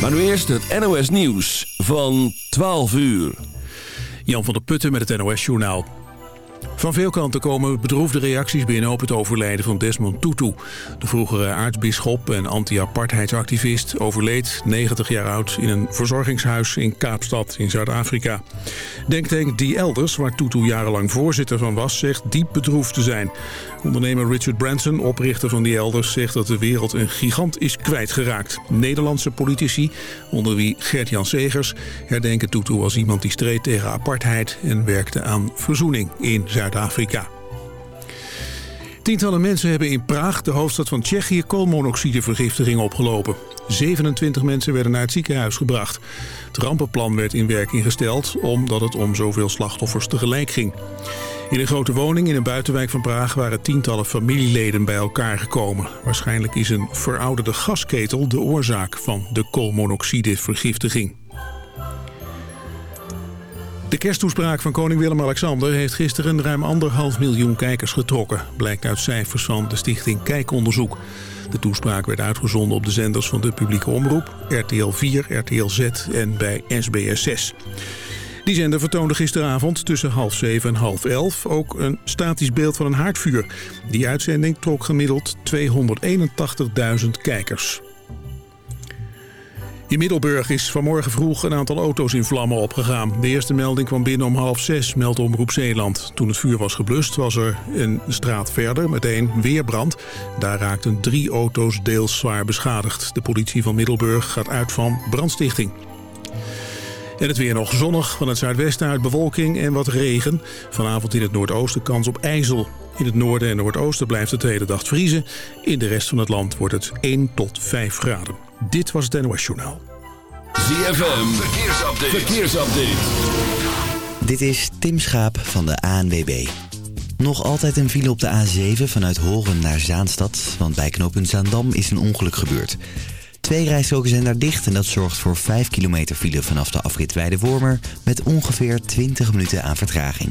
Maar nu eerst het NOS Nieuws van 12 uur. Jan van der Putten met het NOS Journaal. Van veel kanten komen bedroefde reacties binnen op het overlijden van Desmond Tutu. De vroegere aartsbisschop en anti-apartheidsactivist overleed 90 jaar oud in een verzorgingshuis in Kaapstad in Zuid-Afrika. Denktank Die Elders, waar Tutu jarenlang voorzitter van was, zegt diep bedroefd te zijn. Ondernemer Richard Branson, oprichter van Die Elders, zegt dat de wereld een gigant is kwijtgeraakt. Nederlandse politici, onder wie Gert-Jan Segers, herdenken Tutu als iemand die streed tegen apartheid en werkte aan verzoening in Zuid-Afrika. Tientallen mensen hebben in Praag, de hoofdstad van Tsjechië, koolmonoxidevergiftiging opgelopen. 27 mensen werden naar het ziekenhuis gebracht. Het rampenplan werd in werking gesteld omdat het om zoveel slachtoffers tegelijk ging. In een grote woning in een buitenwijk van Praag waren tientallen familieleden bij elkaar gekomen. Waarschijnlijk is een verouderde gasketel de oorzaak van de koolmonoxidevergiftiging. De kersttoespraak van koning Willem-Alexander heeft gisteren ruim anderhalf miljoen kijkers getrokken. Blijkt uit cijfers van de stichting Kijkonderzoek. De toespraak werd uitgezonden op de zenders van de publieke omroep, RTL 4, RTL Z en bij SBS 6. Die zender vertoonde gisteravond tussen half zeven en half elf ook een statisch beeld van een haardvuur. Die uitzending trok gemiddeld 281.000 kijkers. In Middelburg is vanmorgen vroeg een aantal auto's in vlammen opgegaan. De eerste melding kwam binnen om half zes, meldt Omroep Zeeland. Toen het vuur was geblust was er een straat verder meteen weer brand. Daar raakten drie auto's deels zwaar beschadigd. De politie van Middelburg gaat uit van brandstichting. En het weer nog zonnig, van het zuidwesten uit bewolking en wat regen. Vanavond in het noordoosten kans op ijzel. In het noorden en noordoosten blijft het de hele dag vriezen. In de rest van het land wordt het 1 tot 5 graden. Dit was het NOS Journaal. ZFM, verkeersupdate. verkeersupdate. Dit is Tim Schaap van de ANWB. Nog altijd een file op de A7 vanuit Horen naar Zaanstad... want bij knooppunt Zaandam is een ongeluk gebeurd. Twee rijstroken zijn daar dicht en dat zorgt voor 5 kilometer file vanaf de afrit Weidewormer... met ongeveer 20 minuten aan vertraging.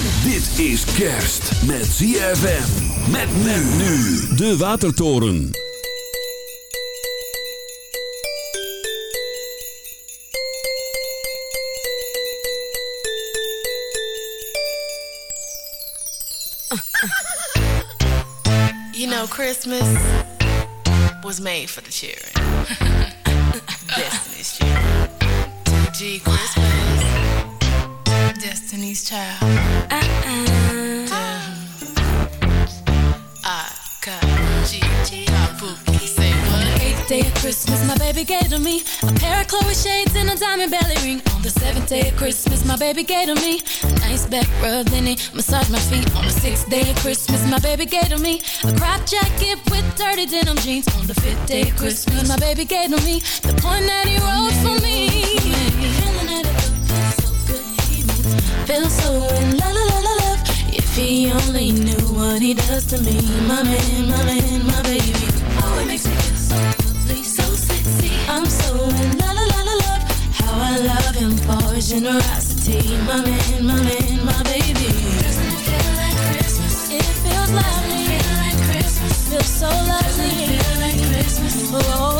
Dit is kerst met ZFM. Met men nu. De Watertoren. You know, Christmas was made for the children. Destiny's children. G Christmas. Destiny's child. Uh-uh. I got G. Kabuki. Say what? eighth day of Christmas, my baby gave to me a pair of Chloe shades and a diamond belly ring. On the seventh day of Christmas, my baby gave to me a nice back rub, then he massaged my feet. On the sixth day of Christmas, my baby gave to me a crop jacket with dirty denim jeans. On the fifth day of Christmas, my baby gave to me the point that he wrote for me. Feel so in la la la love. If he only knew what he does to me, my man, my man, my baby. Oh, it makes me feel so lovely, so sexy. I'm so in la la la love. How I love him for his generosity, my man, my man, my baby. Doesn't it feel like Christmas? It feels lovely. Feel like Christmas? Feels so lovely. Doesn't it feel like Christmas? Oh,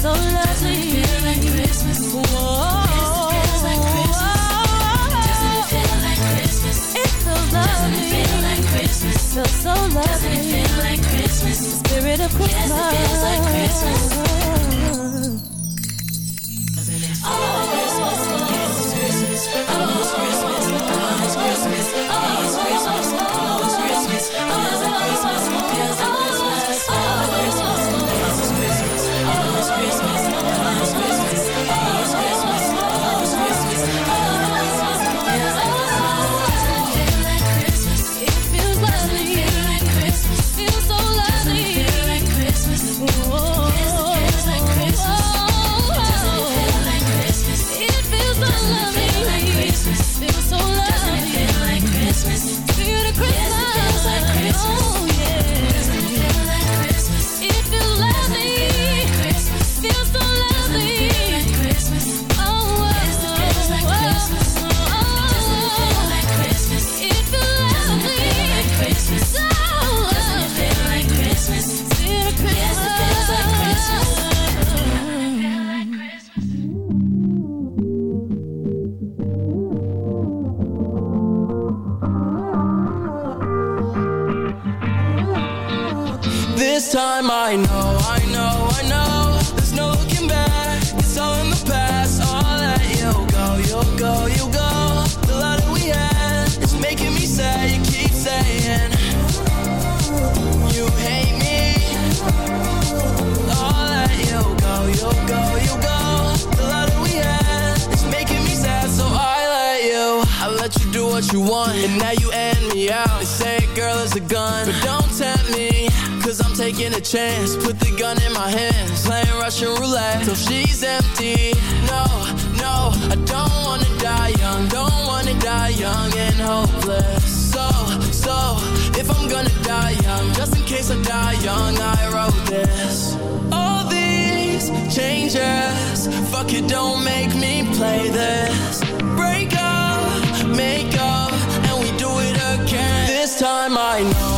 Christmas? Feels so lovely. Doesn't it feel like Christmas? Whoa. feels so lovely. Doesn't it feel like Christmas? The spirit of Christmas. Yes, it feels like Christmas. I die young, I wrote this. All these changes, fuck it, don't make me play this. Break up, make up, and we do it again. This time I know,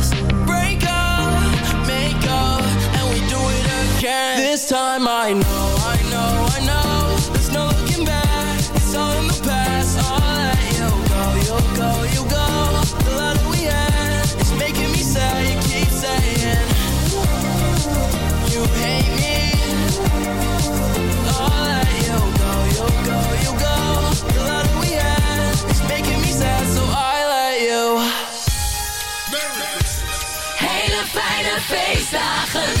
This time I know, I know, I know. There's no looking back. It's all in the past. I'll let you go, you go, you go. The love that we had is making me sad. You keep saying you hate me. I'll let you go, you go, you go. The love that we had is making me sad, so I let you. Hele fijne feestdagen.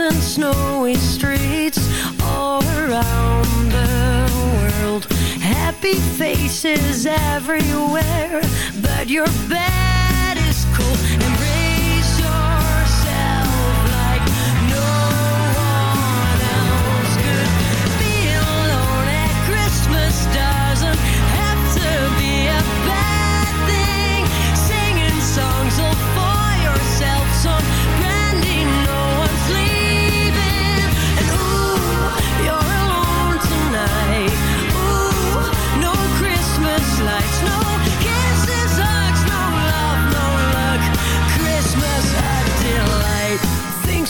And snowy streets all around the world. Happy faces everywhere, but your bed is cool.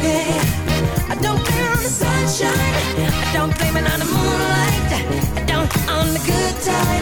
i don't care on the Sunshine. I don't blame it on the moonlight. I don't on the good time.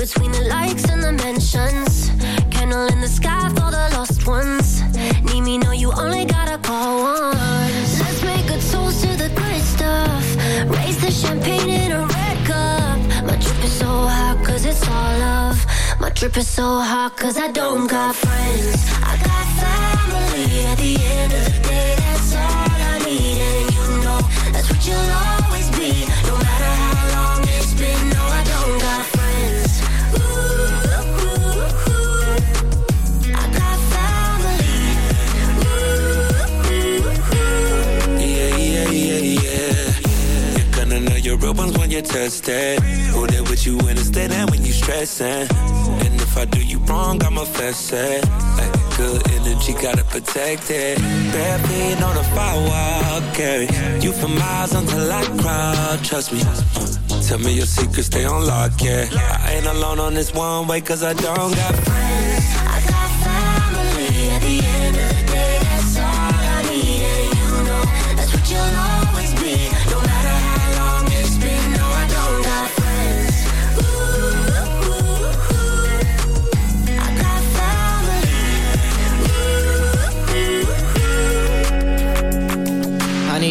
Between the likes and the mentions. Candle in the sky for the lost ones. Need me, no, you only gotta call once. Let's make a toast to the good stuff. Raise the champagne in a red cup. My drip is so hot, cause it's all love. My drip is so hot, cause I don't got friends. touch that. Who there with you when it's dead and when you stressing? And if I do you wrong, I'ma fess it. Like good energy, gotta protect it. Bad being on a firewall, carry you for miles until I cry. Trust me. Tell me your secrets, stay on lock, yeah. I ain't alone on this one way, cause I don't got friends.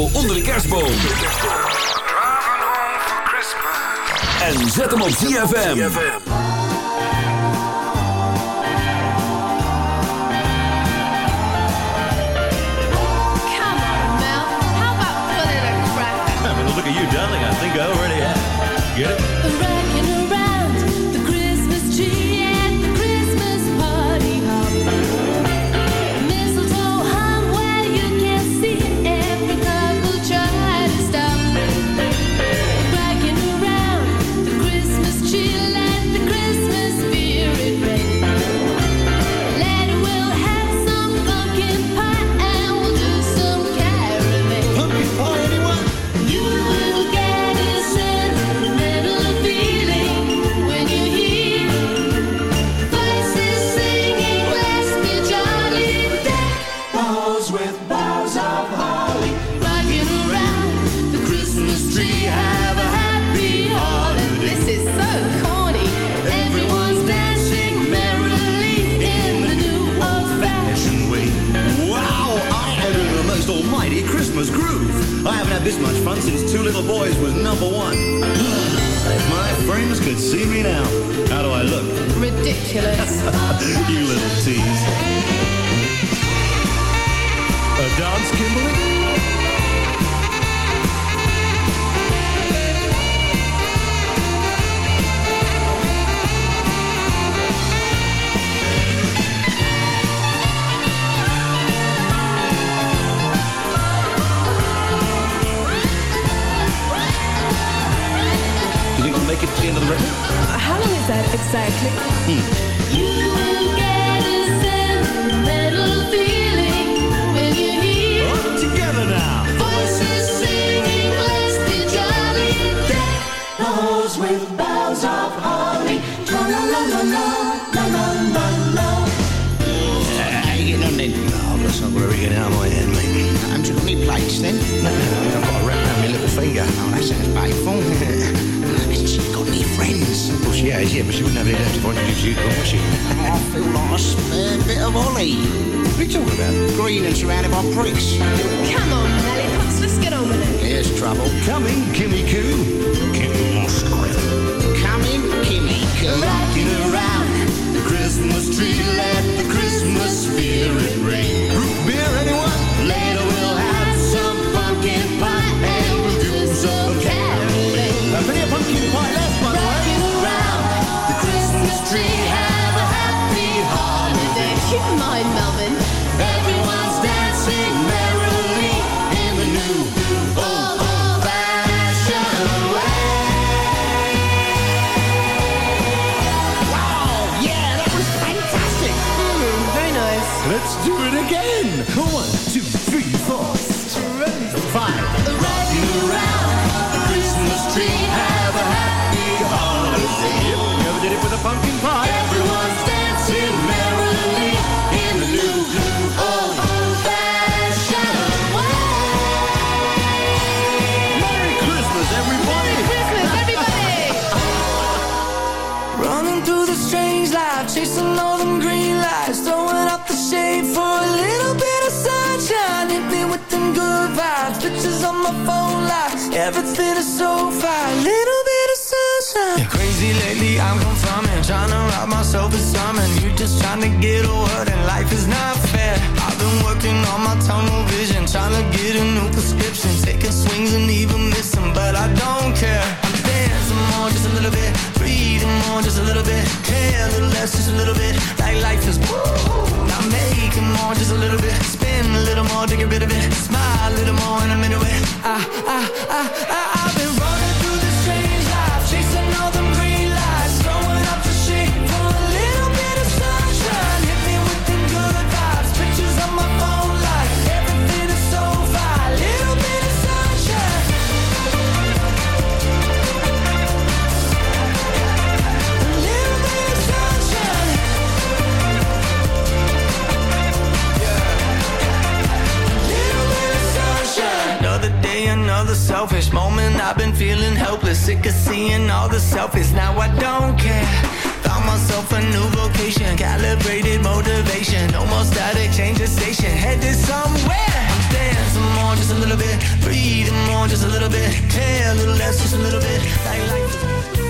radio onder de kerstboom. En zet hem op ZFM. Look at you, darling. I think I already have. Get it? Little Boys was number one. if my friends could see me now, how do I look? Ridiculous. you little tease. A dance, Kimberly? Everything is so fine, little bit of sunshine. Yeah, crazy lately, I'm confirming, trying to rob myself of something. You just trying to get a word, and life is not fair. I've been working on my tunnel vision, trying to get a new prescription, taking swings and even missing, but I don't care. I'm dancing more, just a little bit, more, just a little bit, care a little less, just a little bit, like life is woo. Now making more, just a little bit, spin a little more to get rid of it, smile a little more in a minute. With I, I, I, I, I've been running through this strange life, chasing all them selfish moment. I've been feeling helpless, sick of seeing all the selfish. Now I don't care. Found myself a new vocation, calibrated motivation. No more static, change the station, headed somewhere. Dance some more, just a little bit. Breathe more, just a little bit. Care a little less, just a little bit. Like life